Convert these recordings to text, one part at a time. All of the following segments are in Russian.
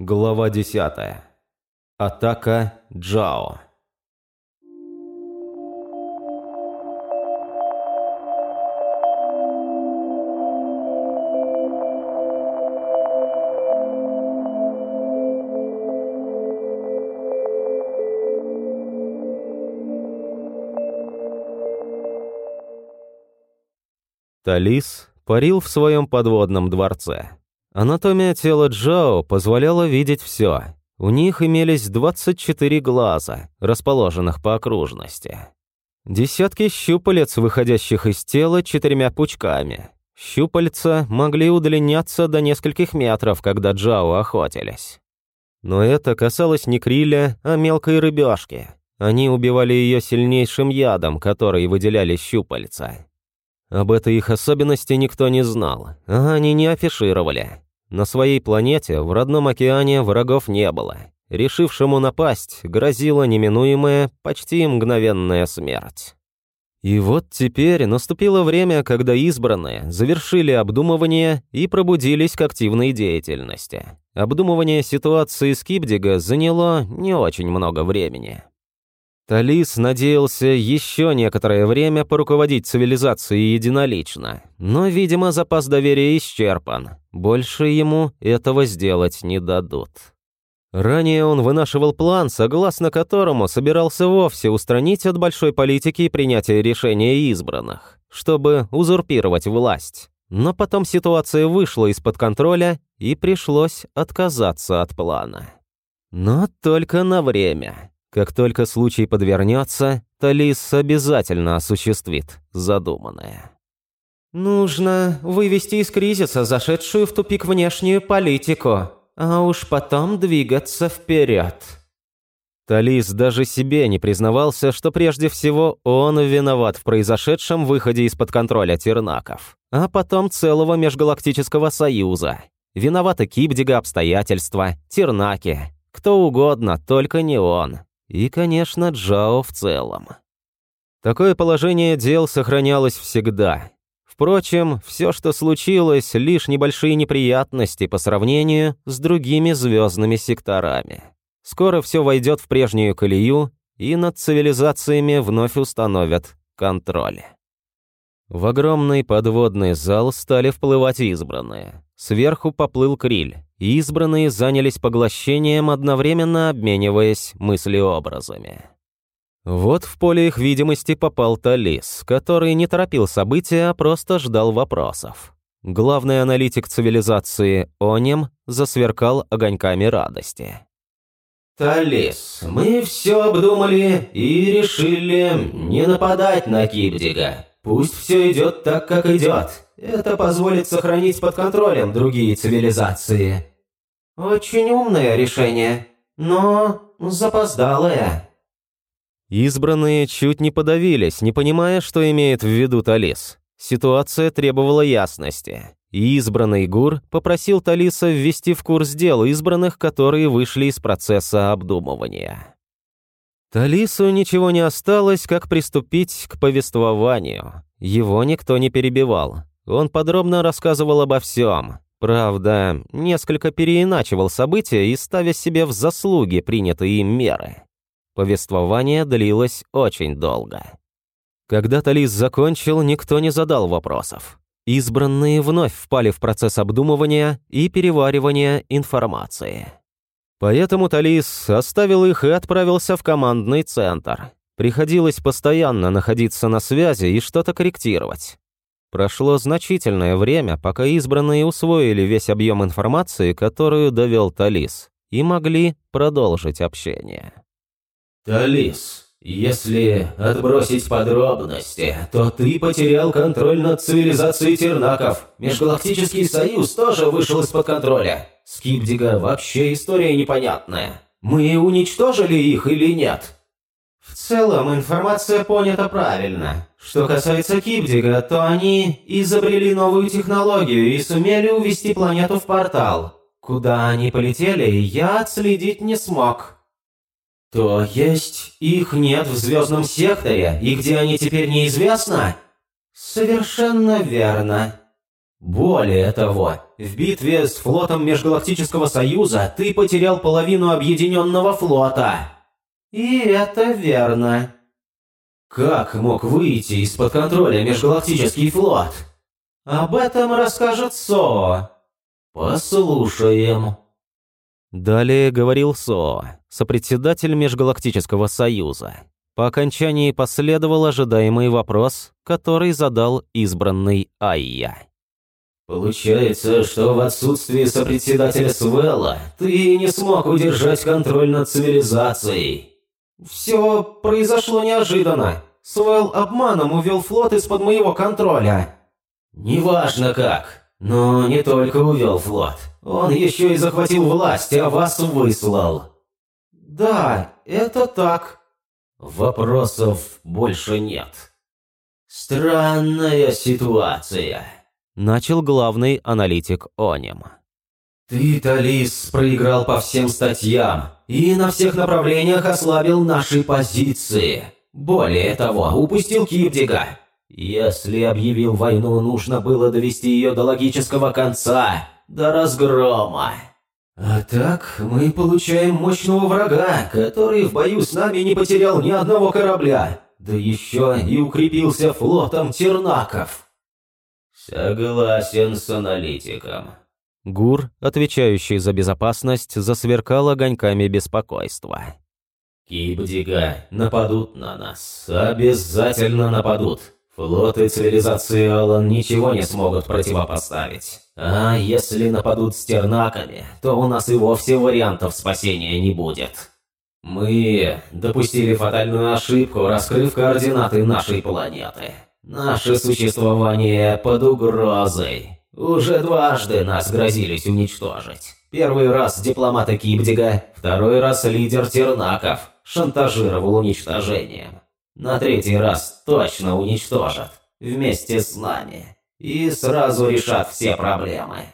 Глава 10. Атака Джао. Талис парил в своем подводном дворце. Анатомия тела Джао позволяла видеть все. У них имелись 24 глаза, расположенных по окружности. Десятки щупалец, выходящих из тела четырьмя пучками. Щупальца могли удлиняться до нескольких метров, когда Джао охотились. Но это касалось не криля, а мелкой рыбешки. Они убивали ее сильнейшим ядом, который выделяли щупальца. Об этой их особенности никто не знал, а они не афишировали. На своей планете, в родном океане, врагов не было. Решившему напасть грозила неминуемая, почти мгновенная смерть. И вот теперь наступило время, когда избранные завершили обдумывание и пробудились к активной деятельности. Обдумывание ситуации Скибдига заняло не очень много времени. Талис надеялся еще некоторое время поруководить цивилизацией единолично, но, видимо, запас доверия исчерпан. Больше ему этого сделать не дадут. Ранее он вынашивал план, согласно которому собирался вовсе устранить от большой политики и принятия решения избранных, чтобы узурпировать власть. Но потом ситуация вышла из-под контроля, и пришлось отказаться от плана. Но только на время. Как только случай подвернется, Талис обязательно осуществит задуманное. «Нужно вывести из кризиса зашедшую в тупик внешнюю политику, а уж потом двигаться вперед». Талис даже себе не признавался, что прежде всего он виноват в произошедшем выходе из-под контроля тернаков, а потом целого межгалактического союза. Виноваты Кибдига обстоятельства, тернаки, кто угодно, только не он. И, конечно, Джао в целом. Такое положение дел сохранялось всегда. Впрочем, все, что случилось, лишь небольшие неприятности по сравнению с другими звездными секторами. Скоро все войдет в прежнюю колею, и над цивилизациями вновь установят контроль. В огромный подводный зал стали вплывать избранные. Сверху поплыл Криль, и избранные занялись поглощением, одновременно обмениваясь мыслеобразами. Вот в поле их видимости попал Талис, который не торопил события, а просто ждал вопросов. Главный аналитик цивилизации Онем засверкал огоньками радости. «Талис, мы все обдумали и решили не нападать на Кибдига. Пусть все идет так, как идет. Это позволит сохранить под контролем другие цивилизации». «Очень умное решение, но запоздалое». Избранные чуть не подавились, не понимая, что имеет в виду Талис. Ситуация требовала ясности. И избранный Гур попросил Талиса ввести в курс дел избранных, которые вышли из процесса обдумывания. Талису ничего не осталось, как приступить к повествованию. Его никто не перебивал. Он подробно рассказывал обо всем. Правда, несколько переиначивал события и ставя себе в заслуги принятые им меры. Повествование длилось очень долго. Когда Талис закончил, никто не задал вопросов. Избранные вновь впали в процесс обдумывания и переваривания информации. Поэтому Талис оставил их и отправился в командный центр. Приходилось постоянно находиться на связи и что-то корректировать. Прошло значительное время, пока избранные усвоили весь объем информации, которую довел Талис, и могли продолжить общение. «Талис, если отбросить подробности, то ты потерял контроль над цивилизацией тернаков. Межгалактический союз тоже вышел из-под контроля. Скипдига вообще история непонятная. Мы уничтожили их или нет?» В целом информация понята правильно. Что касается Кибдига, то они изобрели новую технологию и сумели увести планету в портал. Куда они полетели, я отследить не смог. То есть их нет в звездном секторе, и где они теперь неизвестно? Совершенно верно. Более того, в битве с флотом Межгалактического Союза ты потерял половину объединенного флота. И это верно. Как мог выйти из-под контроля Межгалактический флот? Об этом расскажет Со. Послушаем. Далее говорил Со, сопредседатель Межгалактического Союза. По окончании последовал ожидаемый вопрос, который задал избранный Айя. Получается, что в отсутствии сопредседателя Свелла ты не смог удержать контроль над цивилизацией. Все произошло неожиданно. Свелл обманом увел флот из-под моего контроля. Неважно как, но не только увел флот. Он еще и захватил власть, а вас выслал. Да, это так. Вопросов больше нет. Странная ситуация начал главный аналитик Оним. «Ты, Талис, проиграл по всем статьям и на всех направлениях ослабил наши позиции. Более того, упустил Кипдига. Если объявил войну, нужно было довести ее до логического конца, до разгрома. А так мы получаем мощного врага, который в бою с нами не потерял ни одного корабля, да еще и укрепился флотом тернаков». «Согласен с аналитиком». Гур, отвечающий за безопасность, засверкал огоньками беспокойства. «Кибдига нападут на нас. Обязательно нападут. Флоты цивилизации Алан ничего не смогут противопоставить. А если нападут с тернаками, то у нас и вовсе вариантов спасения не будет. Мы допустили фатальную ошибку, раскрыв координаты нашей планеты. Наше существование под угрозой. Уже дважды нас грозились уничтожить. Первый раз дипломата Кибдига, второй раз лидер Тернаков шантажировал уничтожением. На третий раз точно уничтожат. Вместе с нами. И сразу решат все проблемы.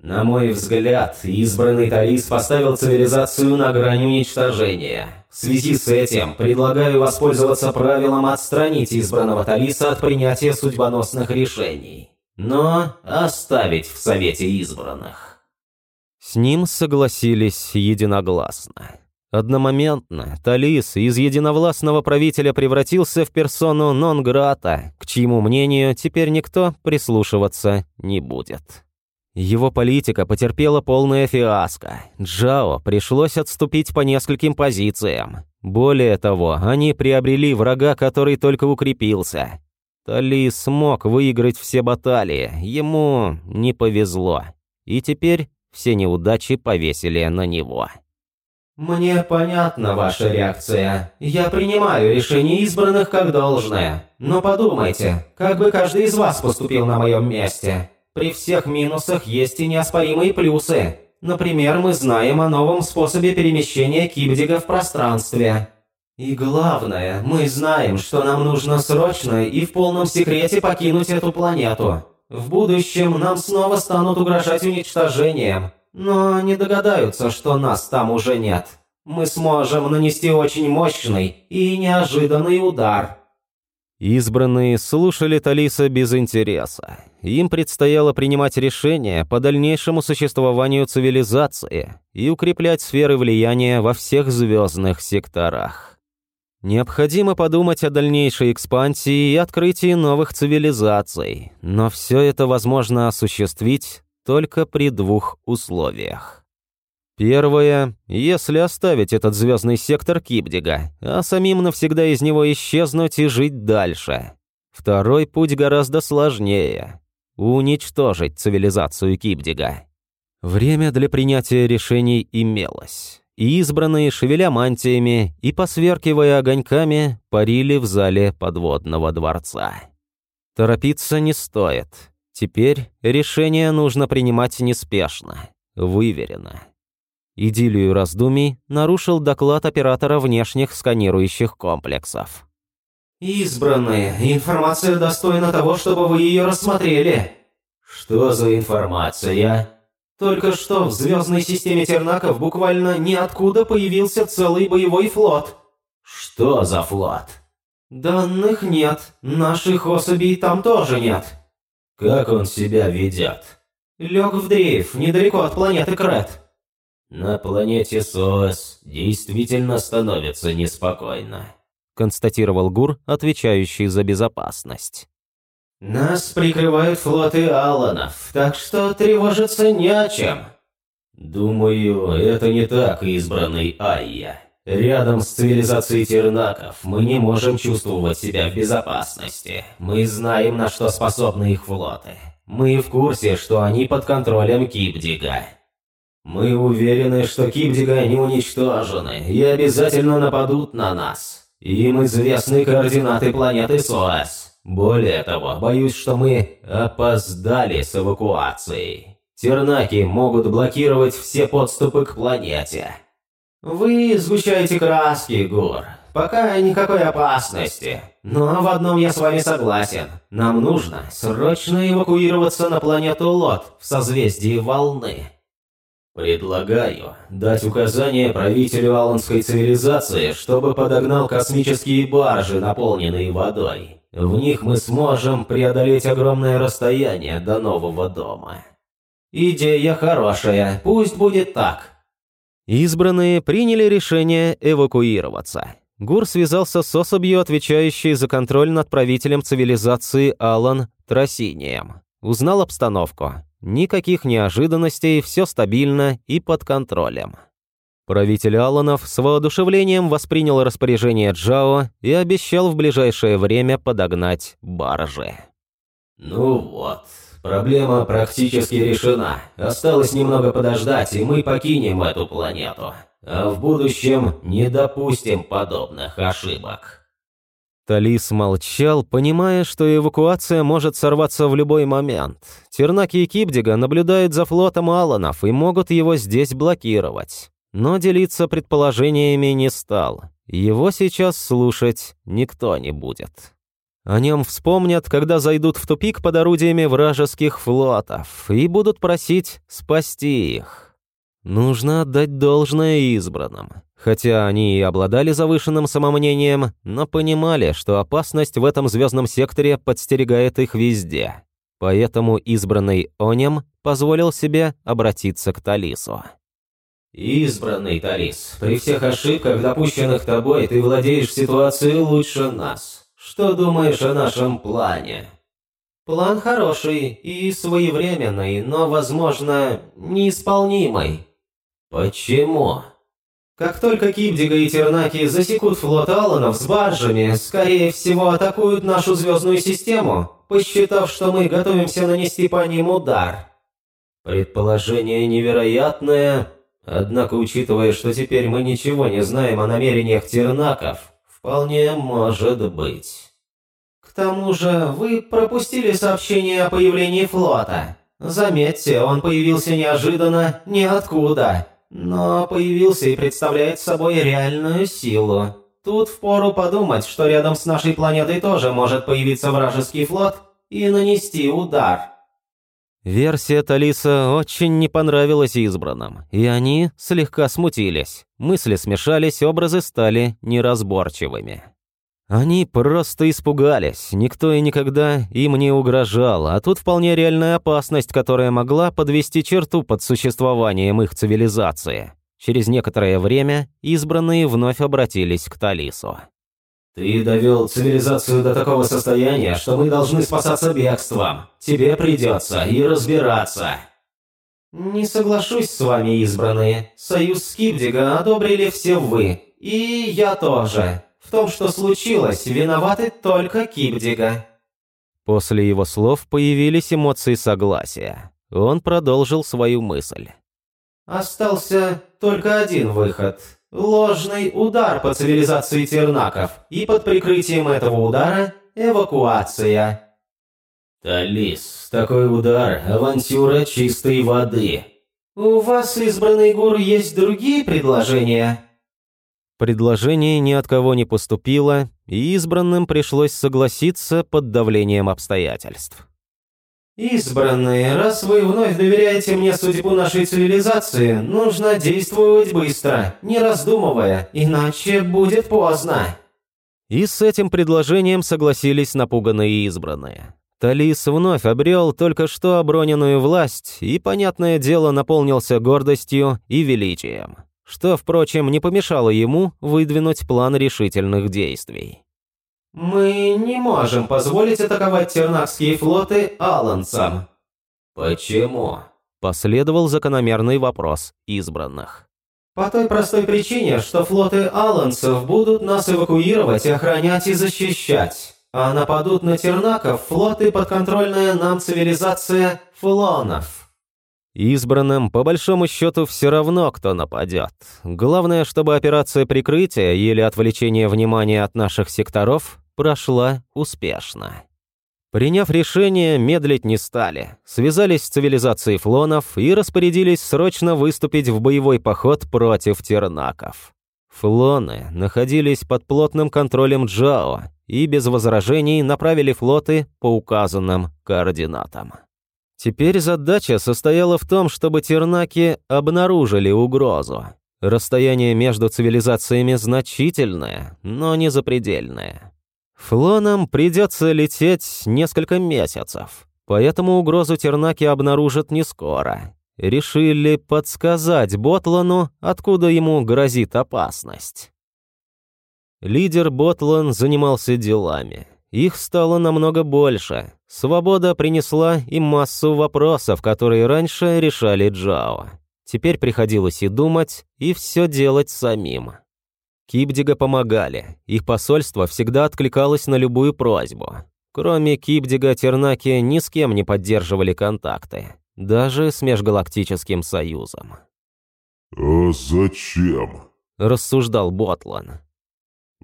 На мой взгляд, избранный Талис поставил цивилизацию на грани уничтожения. В связи с этим предлагаю воспользоваться правилом отстранить избранного Талиса от принятия судьбоносных решений, но оставить в Совете избранных. С ним согласились единогласно. Одномоментно Талис из единовластного правителя превратился в персону нон-грата, к чьему мнению теперь никто прислушиваться не будет. Его политика потерпела полное фиаско. Джао пришлось отступить по нескольким позициям. Более того, они приобрели врага, который только укрепился. Тали смог выиграть все баталии, ему не повезло. И теперь все неудачи повесили на него. «Мне понятна ваша реакция. Я принимаю решение избранных как должное. Но подумайте, как бы каждый из вас поступил на моем месте?» При всех минусах есть и неоспоримые плюсы. Например, мы знаем о новом способе перемещения Кибдига в пространстве. И главное, мы знаем, что нам нужно срочно и в полном секрете покинуть эту планету. В будущем нам снова станут угрожать уничтожением, но не догадаются, что нас там уже нет. Мы сможем нанести очень мощный и неожиданный удар. Избранные слушали Талиса без интереса. Им предстояло принимать решения по дальнейшему существованию цивилизации и укреплять сферы влияния во всех звездных секторах. Необходимо подумать о дальнейшей экспансии и открытии новых цивилизаций, но все это возможно осуществить только при двух условиях. Первое, если оставить этот звездный сектор Кипдига, а самим навсегда из него исчезнуть и жить дальше. Второй путь гораздо сложнее – уничтожить цивилизацию Кипдига. Время для принятия решений имелось, и избранные, шевеля мантиями и посверкивая огоньками, парили в зале подводного дворца. Торопиться не стоит. Теперь решение нужно принимать неспешно, выверенно. Идиллию раздумий нарушил доклад оператора внешних сканирующих комплексов. «Избранные, информация достойна того, чтобы вы ее рассмотрели». «Что за информация?» «Только что в звездной системе Тернаков буквально ниоткуда появился целый боевой флот». «Что за флот?» «Данных нет, наших особей там тоже нет». Как он себя ведет? Лег в дрейф, недалеко от планеты Крет. На планете СОС действительно становится неспокойно, констатировал Гур, отвечающий за безопасность. Нас прикрывают флоты Алланов, так что тревожиться не о чем. Думаю, это не так, избранный Айя. Рядом с цивилизацией тернаков мы не можем чувствовать себя в безопасности. Мы знаем, на что способны их флоты. Мы в курсе, что они под контролем Кипдига. Мы уверены, что Кипдига не уничтожены и обязательно нападут на нас. Им известны координаты планеты Соас. Более того, боюсь, что мы опоздали с эвакуацией. Тернаки могут блокировать все подступы к планете. Вы сгущаете краски, Гур. Пока никакой опасности. Но в одном я с вами согласен. Нам нужно срочно эвакуироваться на планету Лот в созвездии Волны. Предлагаю дать указание правителю Аланской цивилизации, чтобы подогнал космические баржи, наполненные водой. В них мы сможем преодолеть огромное расстояние до нового дома. Идея хорошая, пусть будет так. Избранные приняли решение эвакуироваться. Гур связался с особью, отвечающей за контроль над правителем цивилизации Алан Тросинием. Узнал обстановку. Никаких неожиданностей, все стабильно и под контролем. Правитель Аланов с воодушевлением воспринял распоряжение Джао и обещал в ближайшее время подогнать баржи. «Ну вот, Проблема практически решена. Осталось немного подождать, и мы покинем эту планету. А в будущем не допустим подобных ошибок. Талис молчал, понимая, что эвакуация может сорваться в любой момент. Тернаки и Кипдига наблюдают за флотом Аланов и могут его здесь блокировать. Но делиться предположениями не стал. Его сейчас слушать никто не будет. О нем вспомнят, когда зайдут в тупик под орудиями вражеских флотов и будут просить спасти их. Нужно отдать должное избранным. Хотя они и обладали завышенным самомнением, но понимали, что опасность в этом звездном секторе подстерегает их везде. Поэтому избранный Онем позволил себе обратиться к Талису. «Избранный Талис, при всех ошибках, допущенных тобой, ты владеешь ситуацией лучше нас. Что думаешь о нашем плане?» «План хороший и своевременный, но, возможно, неисполнимый». «Почему?» «Как только Кипдига и Тернаки засекут флот Алланов с баржами, скорее всего, атакуют нашу звездную систему, посчитав, что мы готовимся нанести по ним удар». «Предположение невероятное, однако, учитывая, что теперь мы ничего не знаем о намерениях Тернаков, Вполне может быть. Тому же, вы пропустили сообщение о появлении флота. Заметьте, он появился неожиданно, ниоткуда. Но появился и представляет собой реальную силу. Тут впору подумать, что рядом с нашей планетой тоже может появиться вражеский флот и нанести удар. Версия Талиса очень не понравилась избранным, и они слегка смутились. Мысли смешались, образы стали неразборчивыми. Они просто испугались, никто и никогда им не угрожал, а тут вполне реальная опасность, которая могла подвести черту под существованием их цивилизации. Через некоторое время избранные вновь обратились к Талису. Ты довел цивилизацию до такого состояния, что мы должны спасаться бегством. Тебе придется и разбираться. Не соглашусь с вами, избранные. Союз Скипдига одобрили все вы. И я тоже. В том, что случилось, виноваты только Кипдига. После его слов появились эмоции согласия. Он продолжил свою мысль. Остался только один выход – Ложный удар по цивилизации тернаков, и под прикрытием этого удара – эвакуация. Талис, такой удар – авантюра чистой воды. У вас, избранный гур, есть другие предложения? Предложение ни от кого не поступило, и избранным пришлось согласиться под давлением обстоятельств. «Избранные, раз вы вновь доверяете мне судьбу нашей цивилизации, нужно действовать быстро, не раздумывая, иначе будет поздно». И с этим предложением согласились напуганные избранные. Талис вновь обрел только что оброненную власть и, понятное дело, наполнился гордостью и величием, что, впрочем, не помешало ему выдвинуть план решительных действий. «Мы не можем позволить атаковать тернакские флоты алансам». «Почему?» – последовал закономерный вопрос избранных. «По той простой причине, что флоты алансов будут нас эвакуировать, охранять и защищать» а нападут на тернаков флоты подконтрольная нам цивилизация флонов. Избранным, по большому счету, все равно, кто нападет. Главное, чтобы операция прикрытия или отвлечения внимания от наших секторов прошла успешно. Приняв решение, медлить не стали. Связались с цивилизацией флонов и распорядились срочно выступить в боевой поход против тернаков. Флоны находились под плотным контролем Джао, и без возражений направили флоты по указанным координатам. Теперь задача состояла в том, чтобы тернаки обнаружили угрозу. Расстояние между цивилизациями значительное, но не запредельное. Флонам придется лететь несколько месяцев, поэтому угрозу тернаки обнаружат не скоро. Решили подсказать Ботлану, откуда ему грозит опасность. Лидер Ботлан занимался делами. Их стало намного больше. Свобода принесла им массу вопросов, которые раньше решали Джао. Теперь приходилось и думать, и все делать самим. Кибдига помогали. Их посольство всегда откликалось на любую просьбу. Кроме Кибдига, Тернаки ни с кем не поддерживали контакты. Даже с Межгалактическим Союзом. «А зачем?» – рассуждал Ботлан.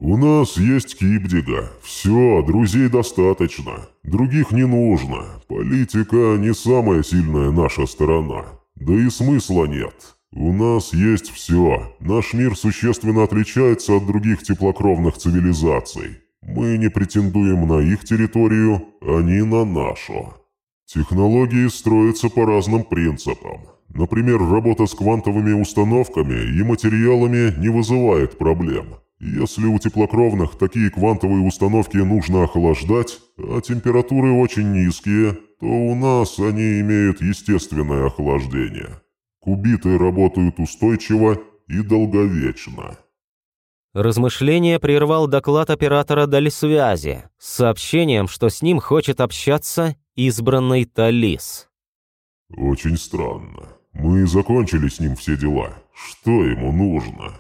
«У нас есть Кипдига. Все, друзей достаточно. Других не нужно. Политика не самая сильная наша сторона. Да и смысла нет. У нас есть все. Наш мир существенно отличается от других теплокровных цивилизаций. Мы не претендуем на их территорию, они на нашу. Технологии строятся по разным принципам. Например, работа с квантовыми установками и материалами не вызывает проблем». Если у теплокровных такие квантовые установки нужно охлаждать, а температуры очень низкие, то у нас они имеют естественное охлаждение. Кубиты работают устойчиво и долговечно. Размышление прервал доклад оператора дальсвязи с сообщением, что с ним хочет общаться избранный Талис. «Очень странно. Мы закончили с ним все дела. Что ему нужно?»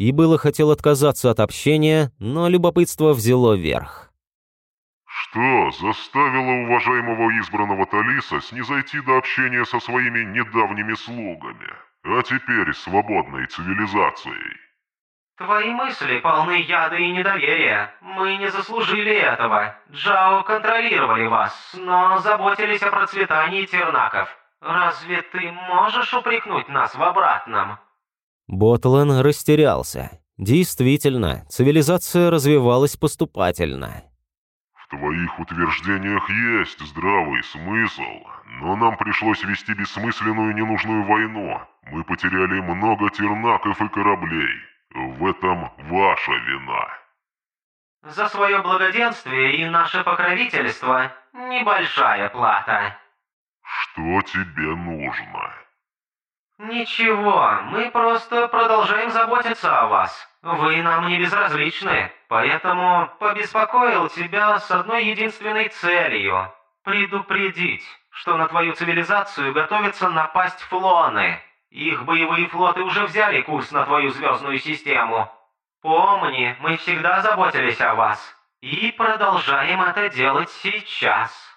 И было хотел отказаться от общения, но любопытство взяло верх. «Что заставило уважаемого избранного Талиса снизойти до общения со своими недавними слугами, а теперь свободной цивилизацией?» «Твои мысли полны яда и недоверия. Мы не заслужили этого. Джао контролировали вас, но заботились о процветании тернаков. Разве ты можешь упрекнуть нас в обратном?» Ботлан растерялся. Действительно, цивилизация развивалась поступательно. В твоих утверждениях есть здравый смысл, но нам пришлось вести бессмысленную ненужную войну. Мы потеряли много тернаков и кораблей. В этом ваша вина. За свое благоденствие и наше покровительство небольшая плата. Что тебе нужно? «Ничего, мы просто продолжаем заботиться о вас. Вы нам не безразличны, поэтому побеспокоил тебя с одной единственной целью – предупредить, что на твою цивилизацию готовятся напасть флоны. Их боевые флоты уже взяли курс на твою звездную систему. Помни, мы всегда заботились о вас и продолжаем это делать сейчас».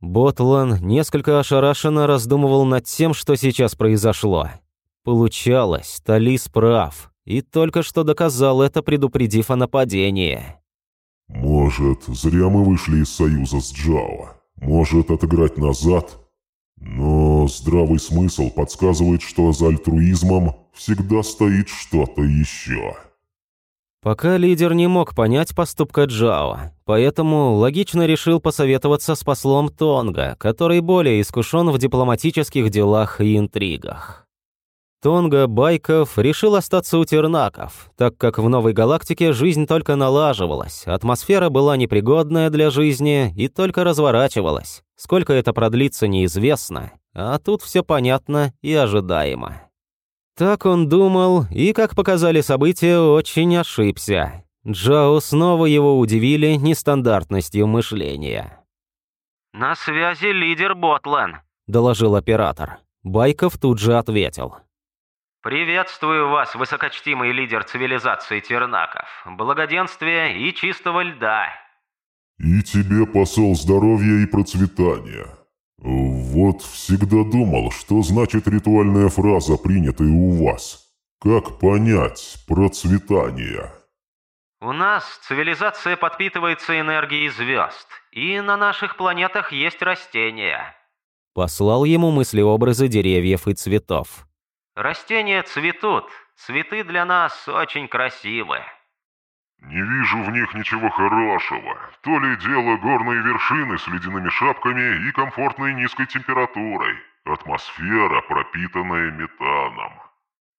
Ботлан несколько ошарашенно раздумывал над тем, что сейчас произошло. Получалось, Талис прав, и только что доказал это, предупредив о нападении. «Может, зря мы вышли из союза с Джао. Может, отыграть назад? Но здравый смысл подсказывает, что за альтруизмом всегда стоит что-то еще». Пока лидер не мог понять поступка Джао, поэтому логично решил посоветоваться с послом Тонга, который более искушен в дипломатических делах и интригах. Тонга Байков решил остаться у Тернаков, так как в новой галактике жизнь только налаживалась, атмосфера была непригодная для жизни и только разворачивалась. Сколько это продлится, неизвестно, а тут все понятно и ожидаемо. Так он думал, и, как показали события, очень ошибся. Джао снова его удивили нестандартностью мышления. «На связи лидер Ботлен», — доложил оператор. Байков тут же ответил. «Приветствую вас, высокочтимый лидер цивилизации Тернаков, благоденствия и чистого льда». «И тебе посол здоровья и процветания. Вот всегда думал, что значит ритуальная фраза, принятая у вас. Как понять процветание?» У нас цивилизация подпитывается энергией звезд, и на наших планетах есть растения. Послал ему мыслеобразы деревьев и цветов. Растения цветут, цветы для нас очень красивы. Не вижу в них ничего хорошего. То ли дело горные вершины с ледяными шапками и комфортной низкой температурой. Атмосфера, пропитанная метаном.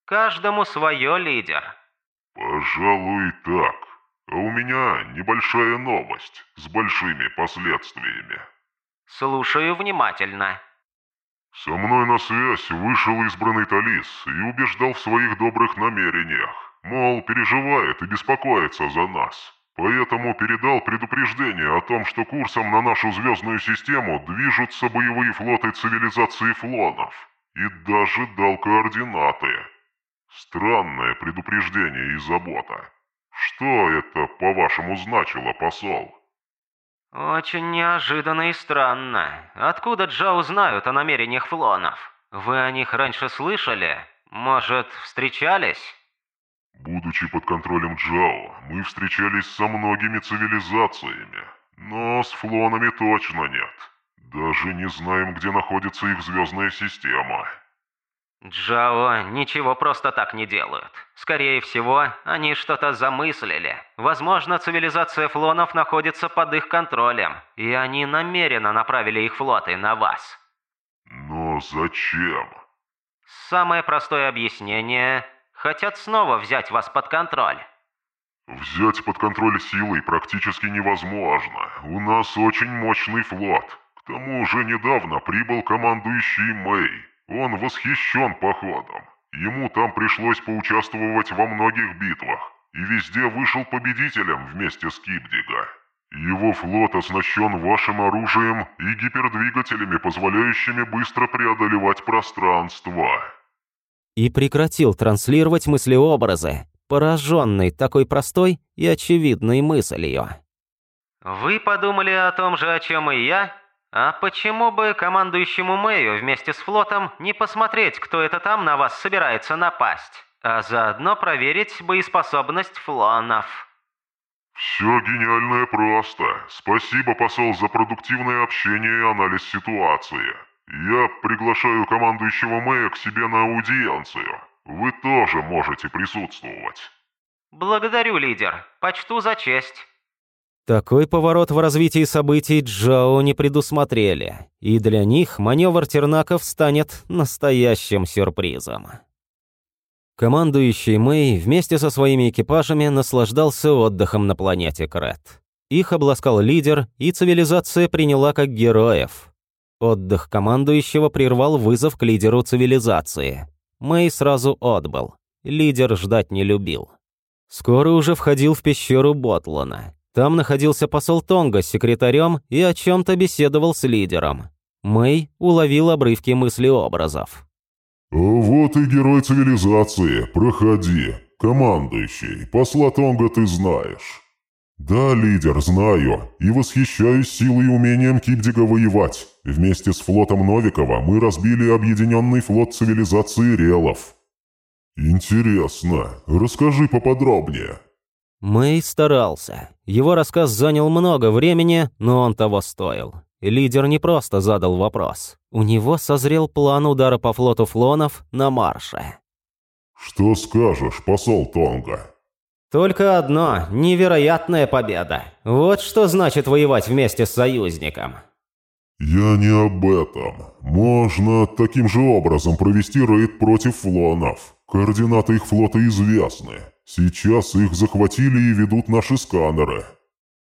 Каждому свое, лидер. Пожалуй, так. А у меня небольшая новость с большими последствиями. Слушаю внимательно. Со мной на связь вышел избранный Талис и убеждал в своих добрых намерениях. Мол, переживает и беспокоится за нас. Поэтому передал предупреждение о том, что курсом на нашу звездную систему движутся боевые флоты цивилизации флонов. И даже дал координаты. Странное предупреждение и забота. Что это, по-вашему, значило, посол? Очень неожиданно и странно. Откуда Джао знают о намерениях флонов? Вы о них раньше слышали? Может, встречались? Будучи под контролем Джао, мы встречались со многими цивилизациями. Но с флонами точно нет. Даже не знаем, где находится их звездная система. Джао ничего просто так не делают. Скорее всего, они что-то замыслили. Возможно, цивилизация флонов находится под их контролем, и они намеренно направили их флоты на вас. Но зачем? Самое простое объяснение – хотят снова взять вас под контроль. Взять под контроль силой практически невозможно. У нас очень мощный флот. К тому же недавно прибыл командующий Мэй. Он восхищен походом. Ему там пришлось поучаствовать во многих битвах, и везде вышел победителем вместе с Кипдига. Его флот оснащен вашим оружием и гипердвигателями, позволяющими быстро преодолевать пространство. И прекратил транслировать мыслеобразы, пораженный такой простой и очевидной мыслью. «Вы подумали о том же, о чем и я?» «А почему бы командующему Мэю вместе с флотом не посмотреть, кто это там на вас собирается напасть, а заодно проверить боеспособность флонов?» «Все гениально и просто. Спасибо, посол, за продуктивное общение и анализ ситуации. Я приглашаю командующего Мэя к себе на аудиенцию. Вы тоже можете присутствовать». «Благодарю, лидер. Почту за честь». Такой поворот в развитии событий Джао не предусмотрели, и для них маневр Тернаков станет настоящим сюрпризом. Командующий Мэй вместе со своими экипажами наслаждался отдыхом на планете Крет. Их обласкал лидер, и цивилизация приняла как героев. Отдых командующего прервал вызов к лидеру цивилизации. Мэй сразу отбыл. Лидер ждать не любил. Скоро уже входил в пещеру Ботлана. Там находился посол Тонга с секретарем и о чем-то беседовал с лидером. Мэй уловил обрывки мыслеобразов. «Вот и герой цивилизации. Проходи. Командующий. Посла Тонга ты знаешь». «Да, лидер, знаю. И восхищаюсь силой и умением Кипдига воевать. Вместе с флотом Новикова мы разбили объединенный флот цивилизации Релов». «Интересно. Расскажи поподробнее». Мэй старался. Его рассказ занял много времени, но он того стоил. Лидер не просто задал вопрос. У него созрел план удара по флоту флонов на марше. «Что скажешь, посол Тонга?» «Только одно – невероятная победа. Вот что значит воевать вместе с союзником». «Я не об этом. Можно таким же образом провести рейд против флонов. Координаты их флота известны. Сейчас их захватили и ведут наши сканеры».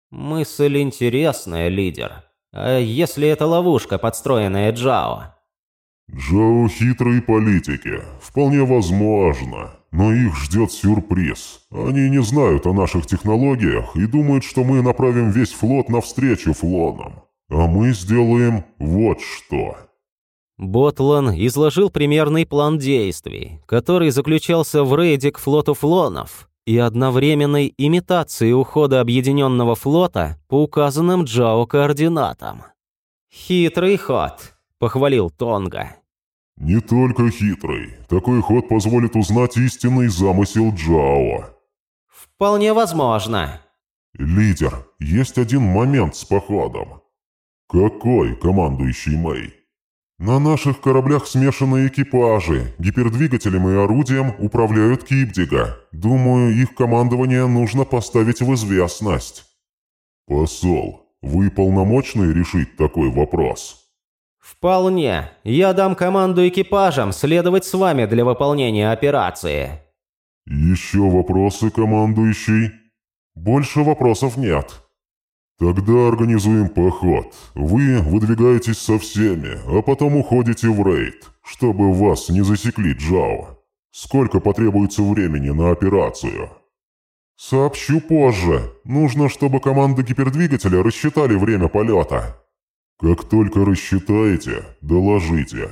«Мысль интересная, лидер. А если это ловушка, подстроенная Джао?» «Джао хитрые политики. Вполне возможно. Но их ждет сюрприз. Они не знают о наших технологиях и думают, что мы направим весь флот навстречу флонам. А мы сделаем вот что». Ботлан изложил примерный план действий, который заключался в рейде к флоту флонов и одновременной имитации ухода Объединенного флота по указанным Джао координатам. «Хитрый ход», — похвалил Тонга. «Не только хитрый. Такой ход позволит узнать истинный замысел Джао». «Вполне возможно». «Лидер, есть один момент с походом». «Какой, командующий Мэй?» «На наших кораблях смешанные экипажи. Гипердвигателем и орудием управляют Кипдига. Думаю, их командование нужно поставить в известность». «Посол, вы полномочны решить такой вопрос?» «Вполне. Я дам команду экипажам следовать с вами для выполнения операции». «Еще вопросы, командующий?» «Больше вопросов нет». «Тогда организуем поход. Вы выдвигаетесь со всеми, а потом уходите в рейд, чтобы вас не засекли Джао. Сколько потребуется времени на операцию?» «Сообщу позже. Нужно, чтобы команда гипердвигателя рассчитали время полета». «Как только рассчитаете, доложите».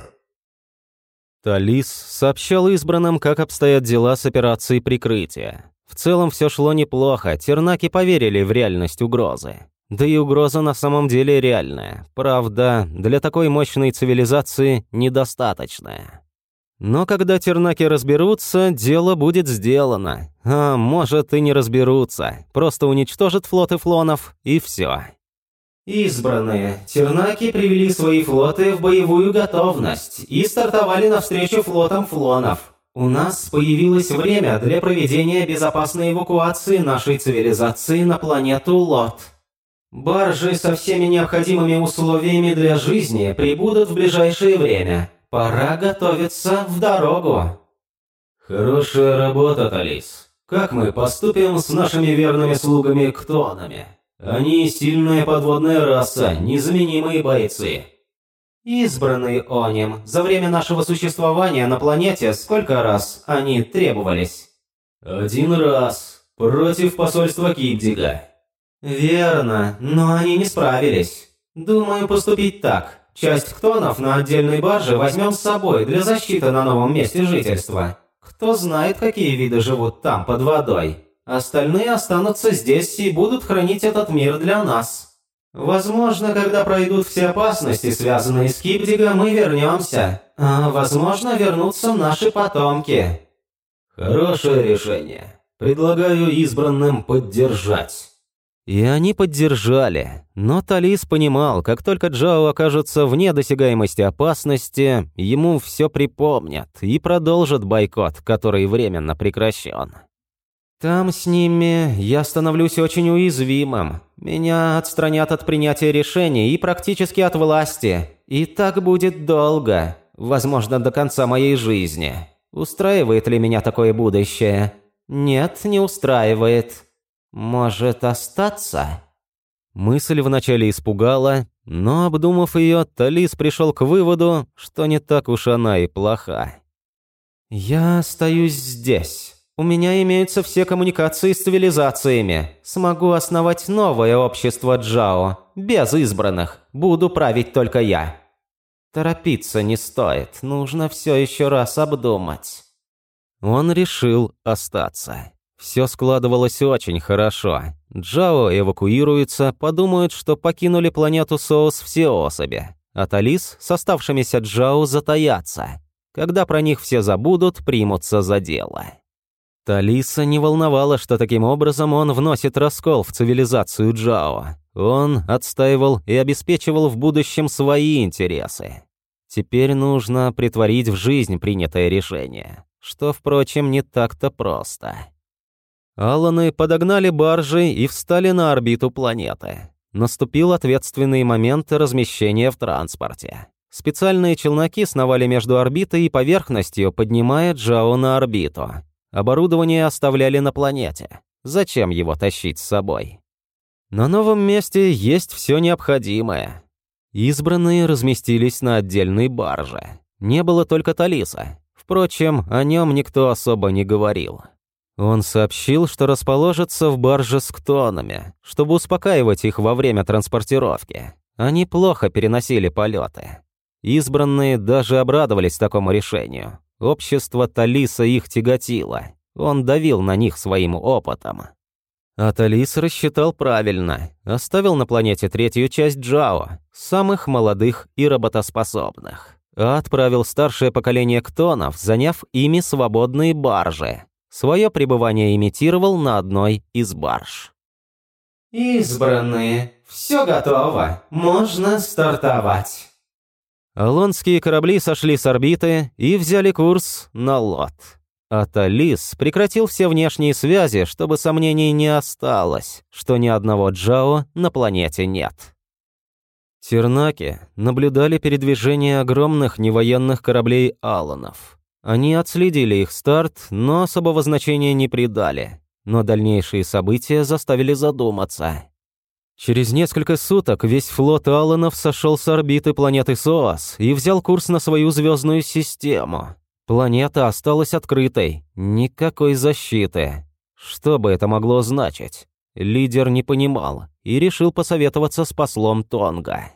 Талис сообщал избранным, как обстоят дела с операцией прикрытия. В целом все шло неплохо, тернаки поверили в реальность угрозы. Да и угроза на самом деле реальная. Правда, для такой мощной цивилизации недостаточная. Но когда тернаки разберутся, дело будет сделано. А может и не разберутся. Просто уничтожат флоты флонов, и все. Избранные. Тернаки привели свои флоты в боевую готовность и стартовали навстречу флотам флонов. У нас появилось время для проведения безопасной эвакуации нашей цивилизации на планету Лот. Баржи со всеми необходимыми условиями для жизни прибудут в ближайшее время. Пора готовиться в дорогу. Хорошая работа, Талис. Как мы поступим с нашими верными слугами Ктонами? Они сильная подводная раса, незаменимые бойцы. Избранный Оним. За время нашего существования на планете сколько раз они требовались? Один раз. Против посольства Кипдига. Верно, но они не справились. Думаю поступить так. Часть ктонов на отдельной барже возьмем с собой для защиты на новом месте жительства. Кто знает, какие виды живут там под водой. Остальные останутся здесь и будут хранить этот мир для нас. Возможно, когда пройдут все опасности, связанные с Кипдиго, мы вернемся. А возможно, вернутся наши потомки. Хорошее решение. Предлагаю избранным поддержать. И они поддержали. Но Талис понимал, как только Джао окажется вне досягаемости опасности, ему все припомнят и продолжат бойкот, который временно прекращен. Там с ними я становлюсь очень уязвимым. Меня отстранят от принятия решений и практически от власти. И так будет долго, возможно, до конца моей жизни. Устраивает ли меня такое будущее? Нет, не устраивает. Может остаться? Мысль вначале испугала, но, обдумав ее, Талис пришел к выводу, что не так уж она и плоха. «Я остаюсь здесь». У меня имеются все коммуникации с цивилизациями. Смогу основать новое общество Джао, без избранных. Буду править только я. Торопиться не стоит, нужно все еще раз обдумать. Он решил остаться. Все складывалось очень хорошо. Джао эвакуируется, подумают, что покинули планету Соус все особи. А Талис с оставшимися Джао затаятся. Когда про них все забудут, примутся за дело. Талиса не волновало, что таким образом он вносит раскол в цивилизацию Джао. Он отстаивал и обеспечивал в будущем свои интересы. Теперь нужно притворить в жизнь принятое решение, что, впрочем, не так-то просто. Алланы подогнали баржи и встали на орбиту планеты. Наступил ответственный момент размещения в транспорте. Специальные челноки сновали между орбитой и поверхностью, поднимая Джао на орбиту. Оборудование оставляли на планете. Зачем его тащить с собой? На новом месте есть все необходимое. Избранные разместились на отдельной барже. Не было только Талиса. Впрочем, о нем никто особо не говорил. Он сообщил, что расположится в барже с ктонами, чтобы успокаивать их во время транспортировки. Они плохо переносили полеты. Избранные даже обрадовались такому решению. Общество Талиса их тяготило. Он давил на них своим опытом. А Талис рассчитал правильно. Оставил на планете третью часть Джао, самых молодых и работоспособных. А отправил старшее поколение ктонов, заняв ими свободные баржи. Свое пребывание имитировал на одной из барж. «Избранные, все готово, можно стартовать». Алонские корабли сошли с орбиты и взяли курс на Лот. А Талис прекратил все внешние связи, чтобы сомнений не осталось, что ни одного Джао на планете нет. Тернаки наблюдали передвижение огромных невоенных кораблей Алланов. Они отследили их старт, но особого значения не придали. Но дальнейшие события заставили задуматься. Через несколько суток весь флот Алланов сошел с орбиты планеты Соас и взял курс на свою звездную систему. Планета осталась открытой, никакой защиты. Что бы это могло значить? Лидер не понимал и решил посоветоваться с послом Тонга.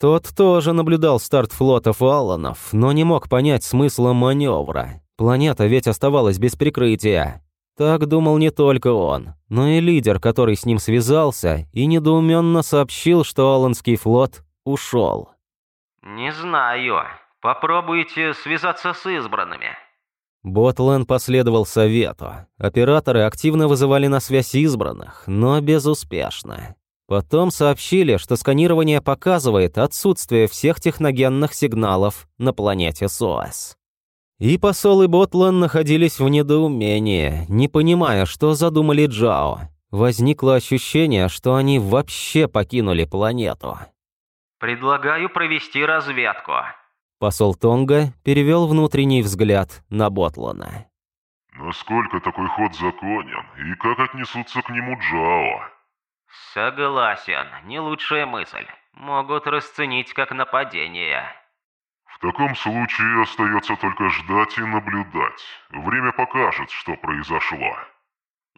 Тот тоже наблюдал старт флотов Алланов, но не мог понять смысла маневра. Планета ведь оставалась без прикрытия. Так думал не только он, но и лидер, который с ним связался, и недоуменно сообщил, что Алланский флот ушел. «Не знаю», Попробуйте связаться с избранными». Ботлен последовал совету. Операторы активно вызывали на связь избранных, но безуспешно. Потом сообщили, что сканирование показывает отсутствие всех техногенных сигналов на планете СОАС. И посол и Ботлан находились в недоумении, не понимая, что задумали Джао. Возникло ощущение, что они вообще покинули планету. «Предлагаю провести разведку», Посол Тонга перевел внутренний взгляд на Ботлана. «Насколько такой ход законен, и как отнесутся к нему Джао?» «Согласен, не лучшая мысль. Могут расценить как нападение». «В таком случае остается только ждать и наблюдать. Время покажет, что произошло».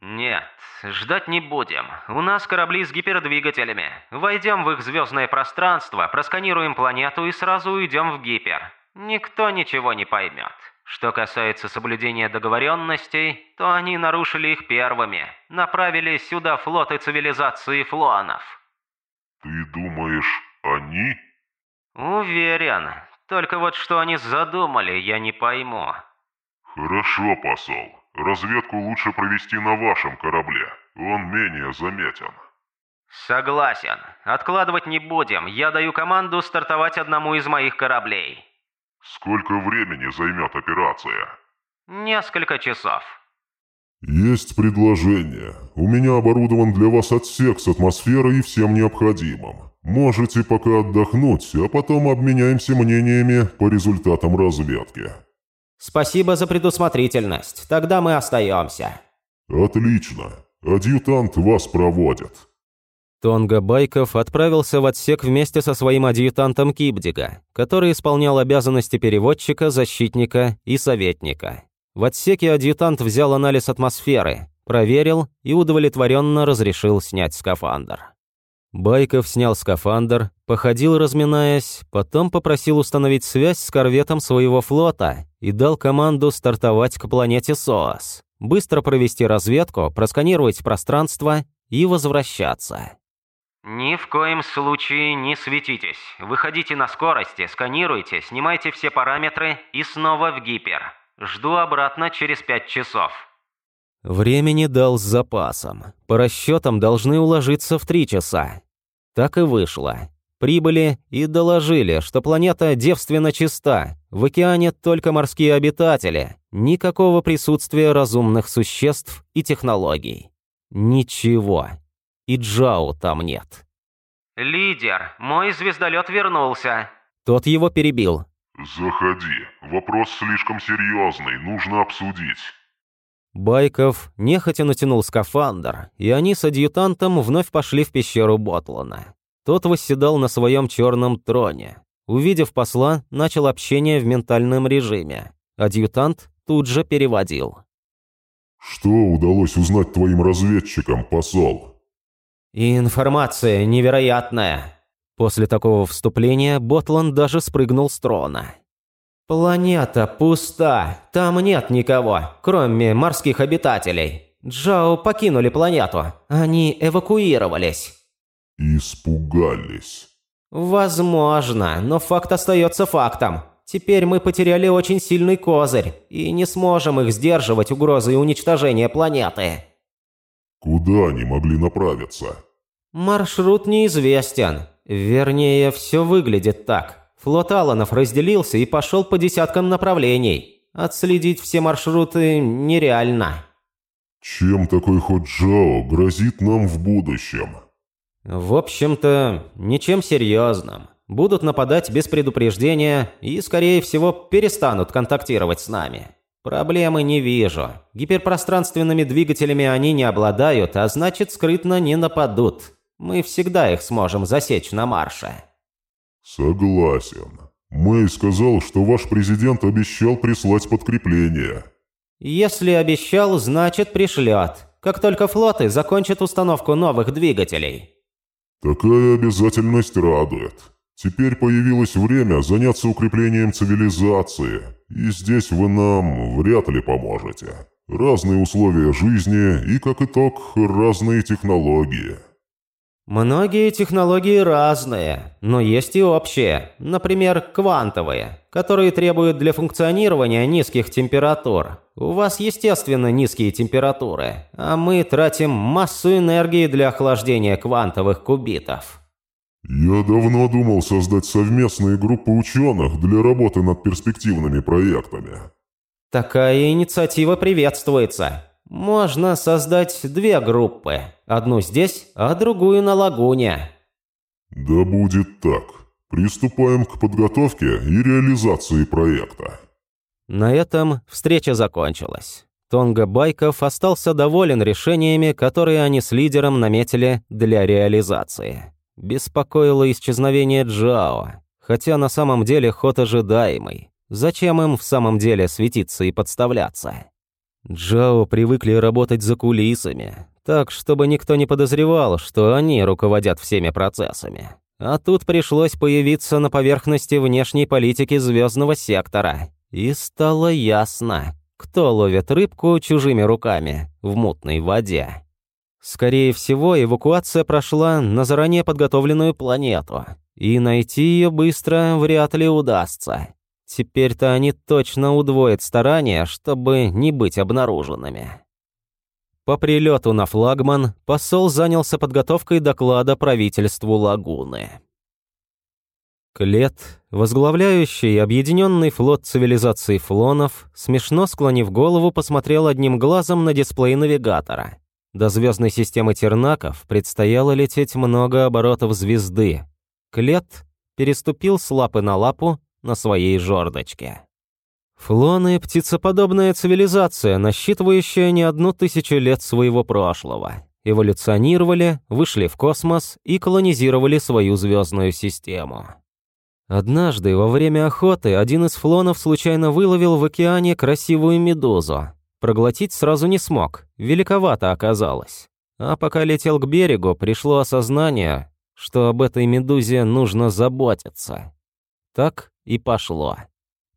«Нет, ждать не будем. У нас корабли с гипердвигателями. Войдем в их звездное пространство, просканируем планету и сразу уйдем в гипер. Никто ничего не поймет. Что касается соблюдения договоренностей, то они нарушили их первыми. Направили сюда флоты цивилизации флуанов». «Ты думаешь, они?» «Уверен. Только вот что они задумали, я не пойму». «Хорошо, посол. Разведку лучше провести на вашем корабле. Он менее заметен. Согласен. Откладывать не будем. Я даю команду стартовать одному из моих кораблей. Сколько времени займет операция? Несколько часов. Есть предложение. У меня оборудован для вас отсек с атмосферой и всем необходимым. Можете пока отдохнуть, а потом обменяемся мнениями по результатам разведки. Спасибо за предусмотрительность. Тогда мы остаемся. Отлично. Адъютант вас проводит. Тонга Байков отправился в отсек вместе со своим адъютантом Кибдига, который исполнял обязанности переводчика, защитника и советника. В отсеке адъютант взял анализ атмосферы, проверил и удовлетворенно разрешил снять скафандр. Байков снял скафандр, походил разминаясь, потом попросил установить связь с корветом своего флота и дал команду стартовать к планете Соас, быстро провести разведку, просканировать пространство и возвращаться. «Ни в коем случае не светитесь. Выходите на скорости, сканируйте, снимайте все параметры и снова в гипер. Жду обратно через пять часов». Времени дал с запасом. По расчетам должны уложиться в три часа. Так и вышло. Прибыли и доложили, что планета девственно чиста, в океане только морские обитатели, никакого присутствия разумных существ и технологий. Ничего. И Джао там нет. «Лидер, мой звездолет вернулся». Тот его перебил. «Заходи. Вопрос слишком серьезный, нужно обсудить». Байков нехотя натянул скафандр, и они с адъютантом вновь пошли в пещеру Ботлана. Тот восседал на своем черном троне. Увидев посла, начал общение в ментальном режиме. Адъютант тут же переводил. «Что удалось узнать твоим разведчикам, посол?» «Информация невероятная». После такого вступления Ботланд даже спрыгнул с трона. «Планета пуста. Там нет никого, кроме морских обитателей. Джао покинули планету. Они эвакуировались». «Испугались». «Возможно, но факт остается фактом. Теперь мы потеряли очень сильный козырь и не сможем их сдерживать угрозой уничтожения планеты». «Куда они могли направиться?» «Маршрут неизвестен. Вернее, все выглядит так. Флот Алланов разделился и пошел по десяткам направлений. Отследить все маршруты нереально». «Чем такой ход Джао грозит нам в будущем?» В общем-то, ничем серьезным. Будут нападать без предупреждения и, скорее всего, перестанут контактировать с нами. Проблемы не вижу. Гиперпространственными двигателями они не обладают, а значит, скрытно не нападут. Мы всегда их сможем засечь на марше. Согласен. Мэй сказал, что ваш президент обещал прислать подкрепление. Если обещал, значит пришлет. Как только флоты закончат установку новых двигателей. Такая обязательность радует. Теперь появилось время заняться укреплением цивилизации, и здесь вы нам вряд ли поможете. Разные условия жизни и, как итог, разные технологии. Многие технологии разные, но есть и общие, например, квантовые, которые требуют для функционирования низких температур. У вас, естественно, низкие температуры, а мы тратим массу энергии для охлаждения квантовых кубитов. Я давно думал создать совместные группы ученых для работы над перспективными проектами. Такая инициатива приветствуется. Можно создать две группы. Одну здесь, а другую на лагуне. Да будет так. Приступаем к подготовке и реализации проекта. На этом встреча закончилась. Тонга Байков остался доволен решениями, которые они с лидером наметили для реализации. Беспокоило исчезновение Джао, хотя на самом деле ход ожидаемый. Зачем им в самом деле светиться и подставляться? Джао привыкли работать за кулисами, так, чтобы никто не подозревал, что они руководят всеми процессами. А тут пришлось появиться на поверхности внешней политики звездного сектора. И стало ясно, кто ловит рыбку чужими руками в мутной воде. Скорее всего, эвакуация прошла на заранее подготовленную планету, и найти ее быстро вряд ли удастся. Теперь-то они точно удвоят старания, чтобы не быть обнаруженными. По прилету на флагман посол занялся подготовкой доклада правительству Лагуны. Клет, возглавляющий объединенный флот цивилизации флонов, смешно склонив голову, посмотрел одним глазом на дисплей навигатора. До звездной системы Тернаков предстояло лететь много оборотов звезды. Клет переступил с лапы на лапу на своей жердочке. Флоны – птицеподобная цивилизация, насчитывающая не одну тысячу лет своего прошлого. Эволюционировали, вышли в космос и колонизировали свою звездную систему. Однажды во время охоты один из флонов случайно выловил в океане красивую медузу. Проглотить сразу не смог, великовато оказалось. А пока летел к берегу, пришло осознание, что об этой медузе нужно заботиться. Так и пошло.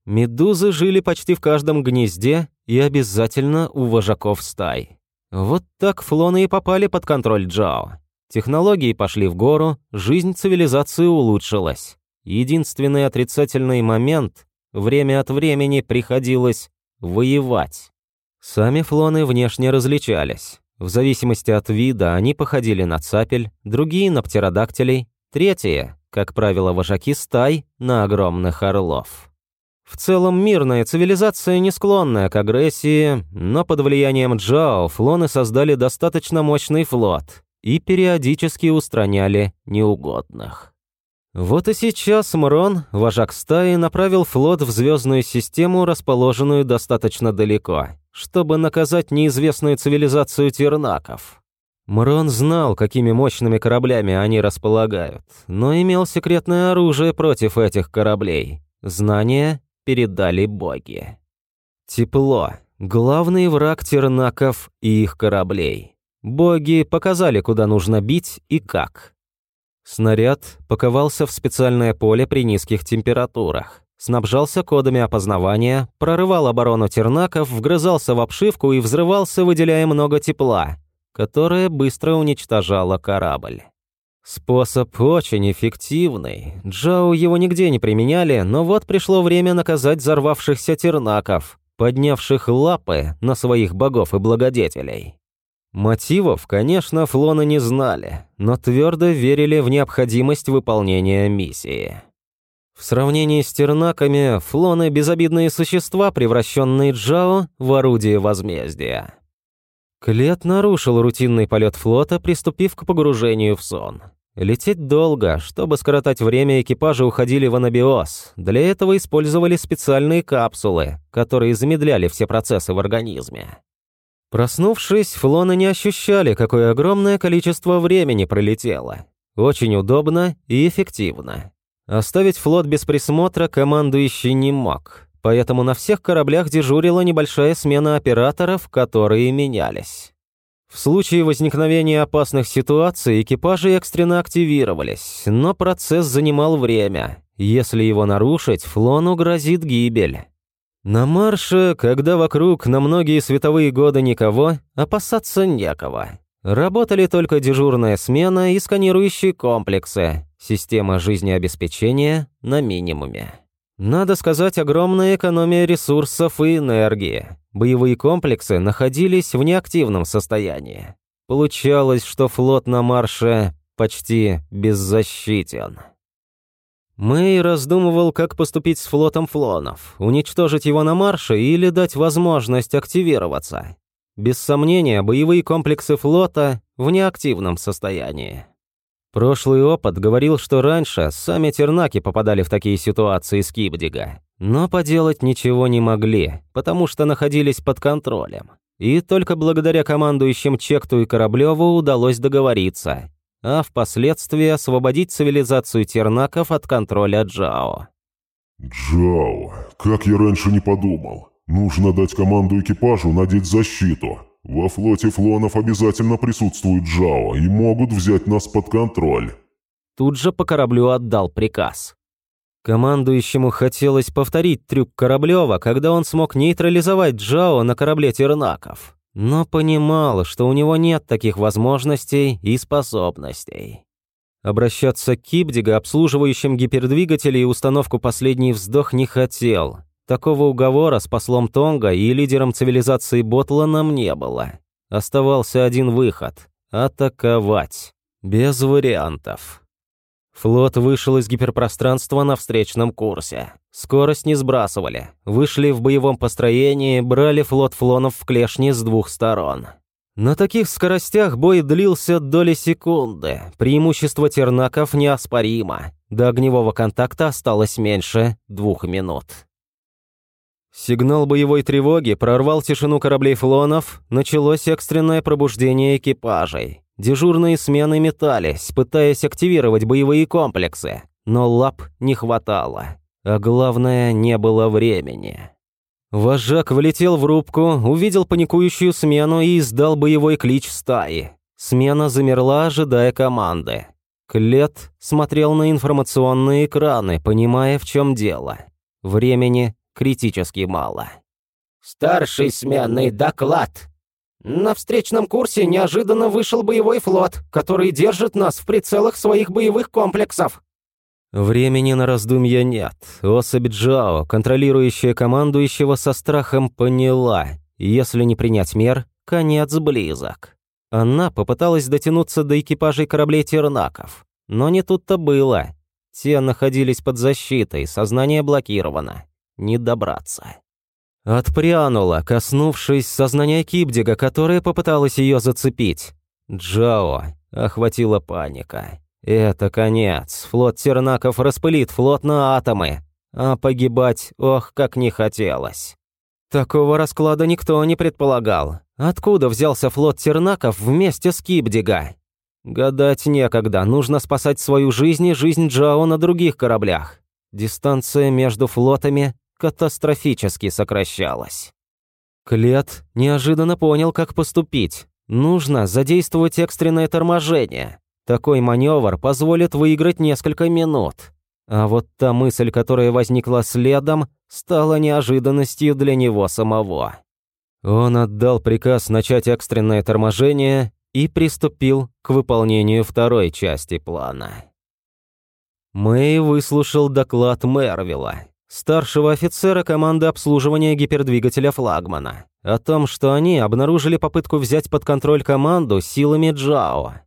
Медузы жили почти в каждом гнезде и обязательно у вожаков стай. Вот так флоны и попали под контроль Джао. Технологии пошли в гору, жизнь цивилизации улучшилась. Единственный отрицательный момент – время от времени приходилось воевать. Сами флоны внешне различались. В зависимости от вида они походили на цапель, другие – на птеродактилей, третьи как правило, вожаки стай на огромных орлов. В целом мирная цивилизация не склонная к агрессии, но под влиянием Джао флоны создали достаточно мощный флот и периодически устраняли неугодных. Вот и сейчас Мрон, вожак стаи, направил флот в звездную систему, расположенную достаточно далеко, чтобы наказать неизвестную цивилизацию тернаков. Мрон знал, какими мощными кораблями они располагают, но имел секретное оружие против этих кораблей. Знания передали боги. Тепло. Главный враг тернаков и их кораблей. Боги показали, куда нужно бить и как. Снаряд паковался в специальное поле при низких температурах, снабжался кодами опознавания, прорывал оборону тернаков, вгрызался в обшивку и взрывался, выделяя много тепла, которое быстро уничтожало корабль. Способ очень эффективный. Джао его нигде не применяли, но вот пришло время наказать взорвавшихся тернаков, поднявших лапы на своих богов и благодетелей. Мотивов, конечно, Флоны не знали, но твердо верили в необходимость выполнения миссии. В сравнении с тернаками, Флоны – безобидные существа, превращенные Джао в орудие возмездия. Клет нарушил рутинный полет флота, приступив к погружению в сон. Лететь долго, чтобы скоротать время, экипажи уходили в анабиоз. Для этого использовали специальные капсулы, которые замедляли все процессы в организме. Проснувшись, флоны не ощущали, какое огромное количество времени пролетело. Очень удобно и эффективно. Оставить флот без присмотра командующий не мог, поэтому на всех кораблях дежурила небольшая смена операторов, которые менялись. В случае возникновения опасных ситуаций экипажи экстренно активировались, но процесс занимал время. Если его нарушить, флону грозит гибель. На марше, когда вокруг на многие световые годы никого, опасаться некого. Работали только дежурная смена и сканирующие комплексы, система жизнеобеспечения на минимуме. Надо сказать, огромная экономия ресурсов и энергии. Боевые комплексы находились в неактивном состоянии. Получалось, что флот на марше почти беззащитен. Мэй раздумывал, как поступить с флотом флонов, уничтожить его на марше или дать возможность активироваться. Без сомнения, боевые комплексы флота в неактивном состоянии. Прошлый опыт говорил, что раньше сами тернаки попадали в такие ситуации с Кибдига, но поделать ничего не могли, потому что находились под контролем. И только благодаря командующим Чекту и Кораблеву удалось договориться, а впоследствии освободить цивилизацию тернаков от контроля Джао. «Джао, как я раньше не подумал. Нужно дать команду экипажу надеть защиту. Во флоте флонов обязательно присутствуют Джао и могут взять нас под контроль». Тут же по кораблю отдал приказ. Командующему хотелось повторить трюк Кораблева, когда он смог нейтрализовать Джао на корабле тернаков но понимал, что у него нет таких возможностей и способностей. Обращаться к Кипдига, обслуживающим гипердвигатели и установку «Последний вздох» не хотел. Такого уговора с послом Тонга и лидером цивилизации Ботланом не было. Оставался один выход – атаковать. Без вариантов. Флот вышел из гиперпространства на встречном курсе. Скорость не сбрасывали. Вышли в боевом построении, брали флот флонов в клешни с двух сторон. На таких скоростях бой длился доли секунды. Преимущество тернаков неоспоримо. До огневого контакта осталось меньше двух минут. Сигнал боевой тревоги прорвал тишину кораблей флонов, началось экстренное пробуждение экипажей. Дежурные смены метались, пытаясь активировать боевые комплексы, но лап не хватало. А главное, не было времени. Вожак влетел в рубку, увидел паникующую смену и издал боевой клич стаи. Смена замерла, ожидая команды. Клет смотрел на информационные экраны, понимая, в чем дело. Времени критически мало. «Старший сменный доклад!» На встречном курсе неожиданно вышел боевой флот, который держит нас в прицелах своих боевых комплексов. Времени на раздумья нет. Особь Джао, контролирующая командующего со страхом, поняла. Если не принять мер, конец близок. Она попыталась дотянуться до экипажей кораблей тернаков. Но не тут-то было. Те находились под защитой, сознание блокировано. Не добраться. Отпрянула, коснувшись сознания Кибдига, которая попыталась ее зацепить. Джао. Охватила паника. Это конец. Флот Тернаков распылит флот на атомы. А погибать, ох, как не хотелось. Такого расклада никто не предполагал. Откуда взялся флот Тернаков вместе с Кибдига? Гадать некогда, нужно спасать свою жизнь и жизнь Джао на других кораблях. Дистанция между флотами катастрофически сокращалась. Клет неожиданно понял, как поступить. Нужно задействовать экстренное торможение. Такой маневр позволит выиграть несколько минут. А вот та мысль, которая возникла следом, стала неожиданностью для него самого. Он отдал приказ начать экстренное торможение и приступил к выполнению второй части плана. Мэй выслушал доклад Мервилла, старшего офицера команды обслуживания гипердвигателя флагмана, о том, что они обнаружили попытку взять под контроль команду силами Джао.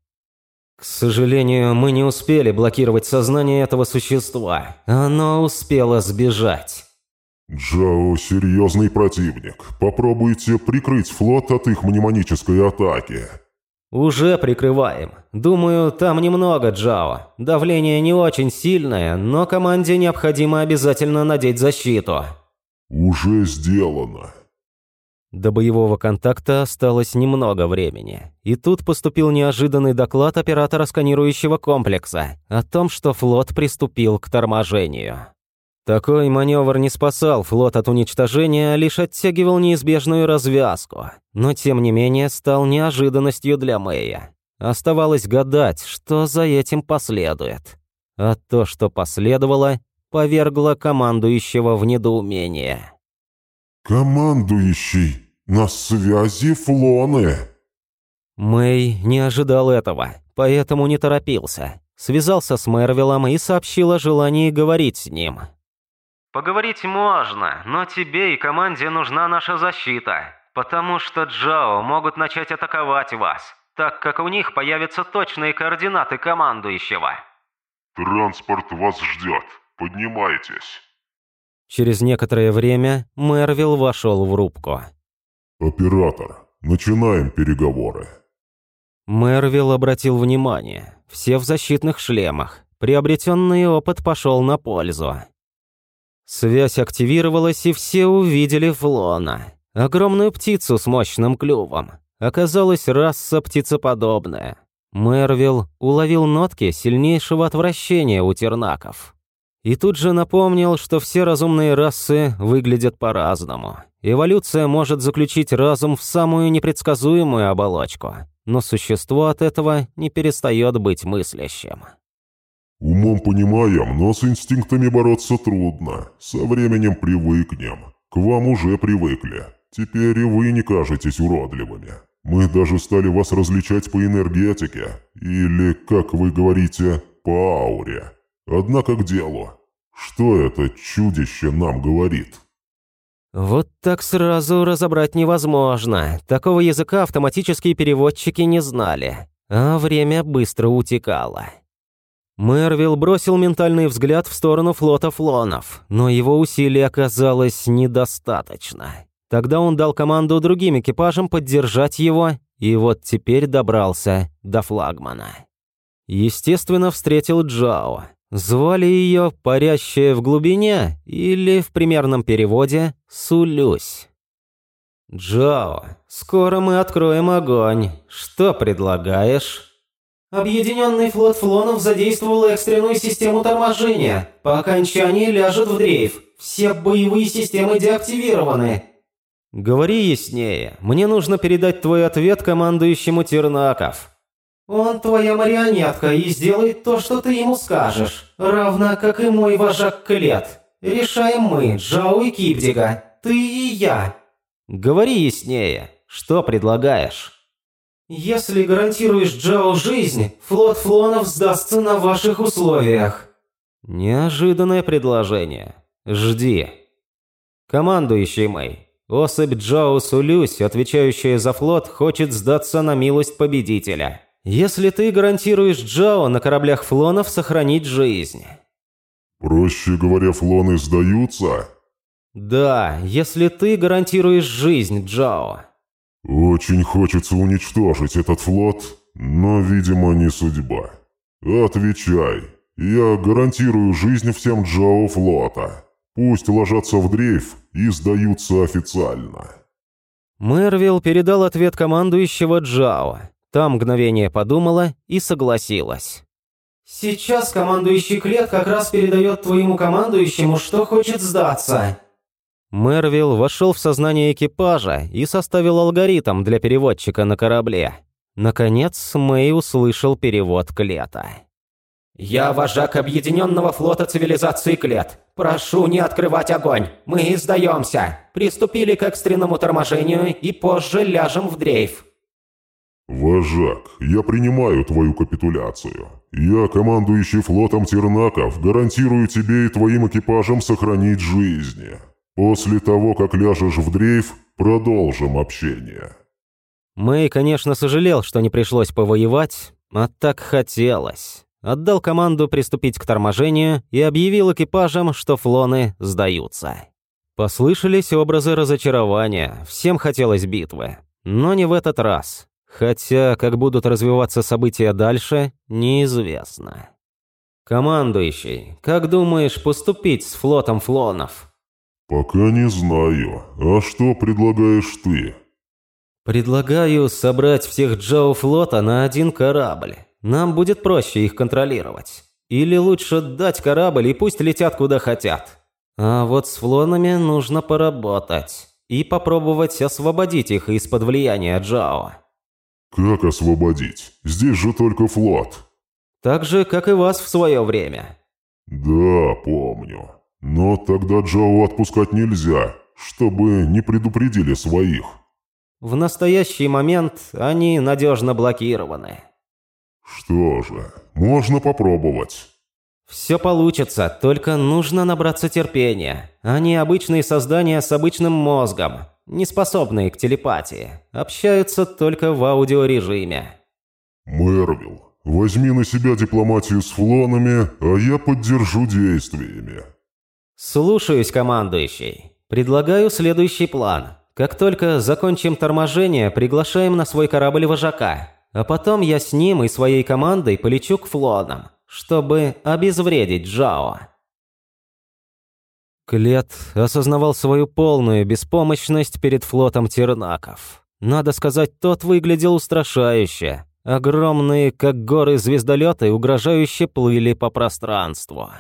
К сожалению, мы не успели блокировать сознание этого существа. Оно успело сбежать. Джао – серьезный противник. Попробуйте прикрыть флот от их мнемонической атаки. Уже прикрываем. Думаю, там немного Джао. Давление не очень сильное, но команде необходимо обязательно надеть защиту. Уже сделано. До боевого контакта осталось немного времени. И тут поступил неожиданный доклад оператора сканирующего комплекса о том, что флот приступил к торможению. Такой маневр не спасал флот от уничтожения, а лишь оттягивал неизбежную развязку, но тем не менее стал неожиданностью для Мэя. Оставалось гадать, что за этим последует. А то, что последовало, повергло командующего в недоумение. «Командующий, на связи флоны!» Мэй не ожидал этого, поэтому не торопился. Связался с Мервиллом и сообщил о желании говорить с ним. Поговорить можно, но тебе и команде нужна наша защита, потому что Джао могут начать атаковать вас, так как у них появятся точные координаты командующего. Транспорт вас ждет. Поднимайтесь. Через некоторое время Мервилл вошел в рубку. Оператор, начинаем переговоры. Мервилл обратил внимание. Все в защитных шлемах. Приобретенный опыт пошел на пользу. Связь активировалась, и все увидели Флона. Огромную птицу с мощным клювом. Оказалась раса птицеподобная. Мервилл уловил нотки сильнейшего отвращения у тернаков. И тут же напомнил, что все разумные расы выглядят по-разному. Эволюция может заключить разум в самую непредсказуемую оболочку, но существо от этого не перестает быть мыслящим. Умом понимаем, но с инстинктами бороться трудно. Со временем привыкнем. К вам уже привыкли. Теперь и вы не кажетесь уродливыми. Мы даже стали вас различать по энергетике. Или, как вы говорите, по ауре. Однако к делу. Что это чудище нам говорит? Вот так сразу разобрать невозможно. Такого языка автоматические переводчики не знали. А время быстро утекало. Мервилл бросил ментальный взгляд в сторону флота флонов, но его усилий оказалось недостаточно. Тогда он дал команду другим экипажам поддержать его, и вот теперь добрался до флагмана. Естественно, встретил Джао. Звали ее «Парящая в глубине» или, в примерном переводе, «Сулюсь». «Джао, скоро мы откроем огонь. Что предлагаешь?» Объединенный флот флонов задействовал экстренную систему торможения. По окончании ляжет в дрейф. Все боевые системы деактивированы. Говори яснее. Мне нужно передать твой ответ командующему Тернаков. Он твоя марионетка и сделает то, что ты ему скажешь. Равно как и мой вожак Клет. Решаем мы, Джао и Кипдига. Ты и я. Говори яснее. Что предлагаешь? Если гарантируешь Джао жизнь, флот флонов сдастся на ваших условиях. Неожиданное предложение. Жди. Командующий Мэй. Особь Джао Сулюсь, отвечающая за флот, хочет сдаться на милость победителя. Если ты гарантируешь Джао на кораблях флонов сохранить жизнь. Проще говоря, флоны сдаются? Да, если ты гарантируешь жизнь Джао. «Очень хочется уничтожить этот флот но, видимо, не судьба. Отвечай. Я гарантирую жизнь всем Джао флота. Пусть ложатся в дрейф и сдаются официально». Мэрвилл передал ответ командующего Джао. Там мгновение подумала и согласилась. «Сейчас командующий Клет как раз передает твоему командующему, что хочет сдаться». Мэрвилл вошел в сознание экипажа и составил алгоритм для переводчика на корабле. Наконец, Мэй услышал перевод Клета. «Я вожак объединенного флота цивилизации Клет. Прошу не открывать огонь. Мы сдаемся. Приступили к экстренному торможению и позже ляжем в дрейф». «Вожак, я принимаю твою капитуляцию. Я, командующий флотом Тернаков, гарантирую тебе и твоим экипажам сохранить жизни. После того, как ляжешь в дрейф, продолжим общение». Мэй, конечно, сожалел, что не пришлось повоевать, а так хотелось. Отдал команду приступить к торможению и объявил экипажам, что флоны сдаются. Послышались образы разочарования, всем хотелось битвы. Но не в этот раз. Хотя, как будут развиваться события дальше, неизвестно. «Командующий, как думаешь поступить с флотом флонов?» «Пока не знаю. А что предлагаешь ты?» «Предлагаю собрать всех Джоу флота на один корабль. Нам будет проще их контролировать. Или лучше дать корабль и пусть летят куда хотят. А вот с флонами нужно поработать и попробовать освободить их из-под влияния Джао». «Как освободить? Здесь же только флот». «Так же, как и вас в свое время». «Да, помню. Но тогда Джао отпускать нельзя, чтобы не предупредили своих». В настоящий момент они надежно блокированы. «Что же, можно попробовать». «Все получится, только нужно набраться терпения. Они обычные создания с обычным мозгом не способные к телепатии, общаются только в аудиорежиме. «Мэрвилл, возьми на себя дипломатию с флонами, а я поддержу действиями». «Слушаюсь, командующий. Предлагаю следующий план. Как только закончим торможение, приглашаем на свой корабль вожака, а потом я с ним и своей командой полечу к флонам, чтобы обезвредить Джао». Клет осознавал свою полную беспомощность перед флотом тернаков. Надо сказать, тот выглядел устрашающе. Огромные, как горы звездолеты, угрожающе плыли по пространству.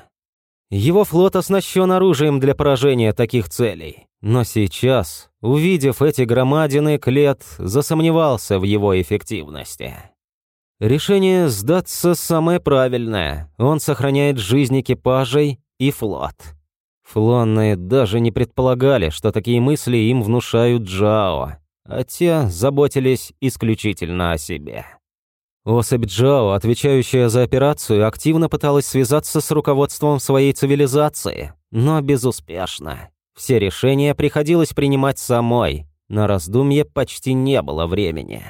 Его флот оснащен оружием для поражения таких целей. Но сейчас, увидев эти громадины, Клет засомневался в его эффективности. Решение сдаться самое правильное. Он сохраняет жизнь экипажей и флот. Флонные даже не предполагали, что такие мысли им внушают Джао, а те заботились исключительно о себе. Особь Джао, отвечающая за операцию, активно пыталась связаться с руководством своей цивилизации, но безуспешно. Все решения приходилось принимать самой, на раздумье почти не было времени.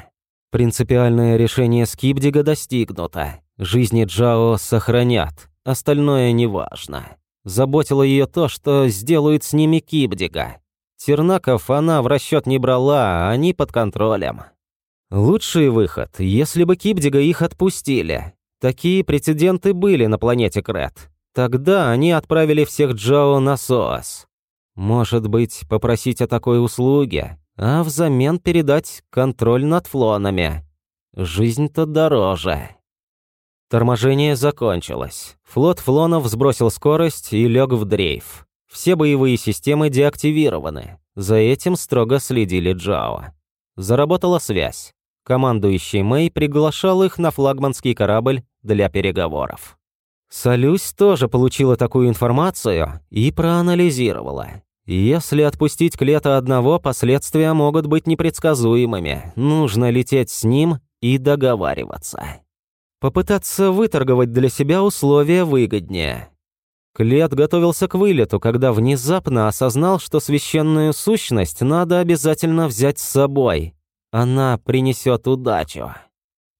Принципиальное решение Скибдига достигнуто. Жизни Джао сохранят, остальное неважно. Заботило ее то, что сделают с ними Кибдига. Тернаков она в расчет не брала, а они под контролем. Лучший выход, если бы Кибдига их отпустили. Такие прецеденты были на планете Крет. Тогда они отправили всех Джао на СОАС. Может быть, попросить о такой услуге, а взамен передать контроль над флонами. Жизнь-то дороже. Торможение закончилось. Флот флонов сбросил скорость и лег в дрейф. Все боевые системы деактивированы. За этим строго следили Джао. Заработала связь. Командующий Мэй приглашал их на флагманский корабль для переговоров. Солюсь тоже получила такую информацию и проанализировала. Если отпустить Клета одного, последствия могут быть непредсказуемыми. Нужно лететь с ним и договариваться. Попытаться выторговать для себя условия выгоднее. Клет готовился к вылету, когда внезапно осознал, что священную сущность надо обязательно взять с собой. Она принесет удачу.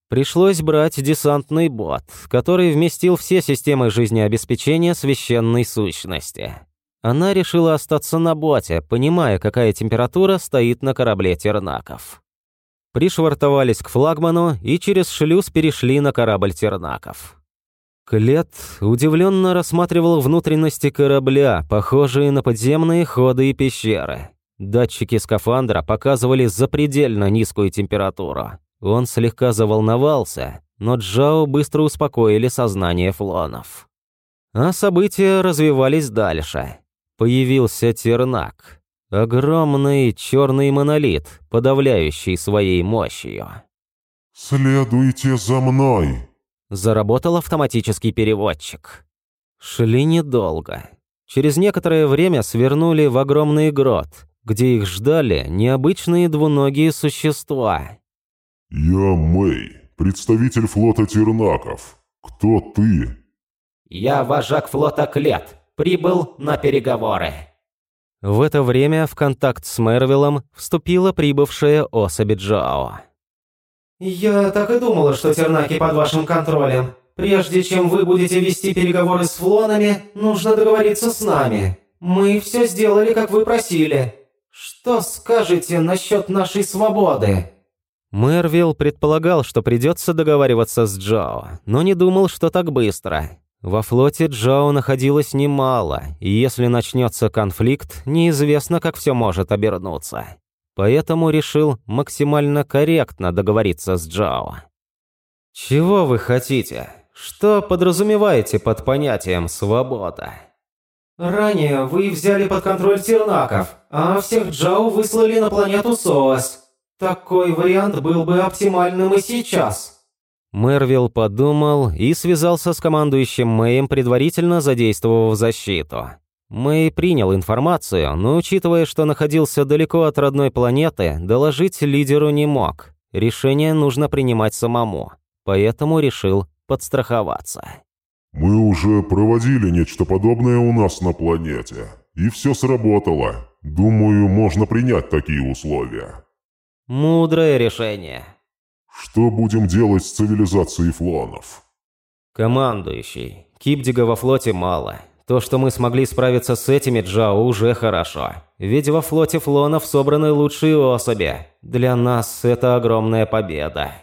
Пришлось брать десантный бот, который вместил все системы жизнеобеспечения священной сущности. Она решила остаться на боте, понимая, какая температура стоит на корабле тернаков. пришвартовались к флагману и через шлюз перешли на корабль Тернаков. Клет удивленно рассматривал внутренности корабля, похожие на подземные ходы и пещеры. Датчики скафандра показывали запредельно низкую температуру. Он слегка заволновался, но Джао быстро успокоили сознание флонов. А события развивались дальше. Появился Тернак. Огромный черный монолит, подавляющий своей мощью. «Следуйте за мной!» Заработал автоматический переводчик. Шли недолго. Через некоторое время свернули в огромный грот, где их ждали необычные двуногие существа. «Я Мэй, представитель флота Тернаков. Кто ты?» «Я вожак флота Клет. Прибыл на переговоры». В это время в контакт с Мервиллом вступила прибывшая особи Джао. «Я так и думала, что тернаки под вашим контролем. Прежде чем вы будете вести переговоры с флонами, нужно договориться с нами. Мы все сделали, как вы просили. Что скажете насчет нашей свободы?» Мервилл предполагал, что придется договариваться с Джао, но не думал, что так быстро. Во флоте Джао находилось немало, и если начнется конфликт, неизвестно, как все может обернуться поэтому решил максимально корректно договориться с Джао. «Чего вы хотите? Что подразумеваете под понятием «свобода»?» «Ранее вы взяли под контроль тернаков, а всех Джао выслали на планету Соас. Такой вариант был бы оптимальным и сейчас». Мервилл подумал и связался с командующим Мэем, предварительно задействовав защиту. Мэй принял информацию, но учитывая, что находился далеко от родной планеты, доложить лидеру не мог. Решение нужно принимать самому, поэтому решил подстраховаться. «Мы уже проводили нечто подобное у нас на планете, и все сработало. Думаю, можно принять такие условия». «Мудрое решение». «Что будем делать с цивилизацией флонов?» «Командующий. Кипдига во флоте мало. То, что мы смогли справиться с этими Джао, уже хорошо. Ведь во флоте флонов собраны лучшие особи. Для нас это огромная победа.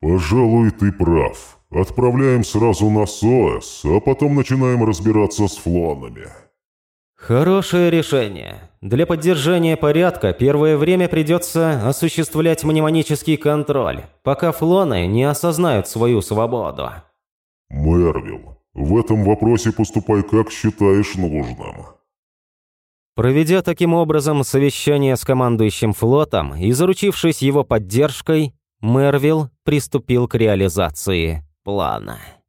Пожалуй, ты прав. Отправляем сразу на СОС, а потом начинаем разбираться с флонами. Хорошее решение. Для поддержания порядка первое время придется осуществлять мнемонический контроль, пока флоны не осознают свою свободу. Мервилл, в этом вопросе поступай как считаешь нужным. Проведя таким образом совещание с командующим флотом и заручившись его поддержкой, Мервилл приступил к реализации плана.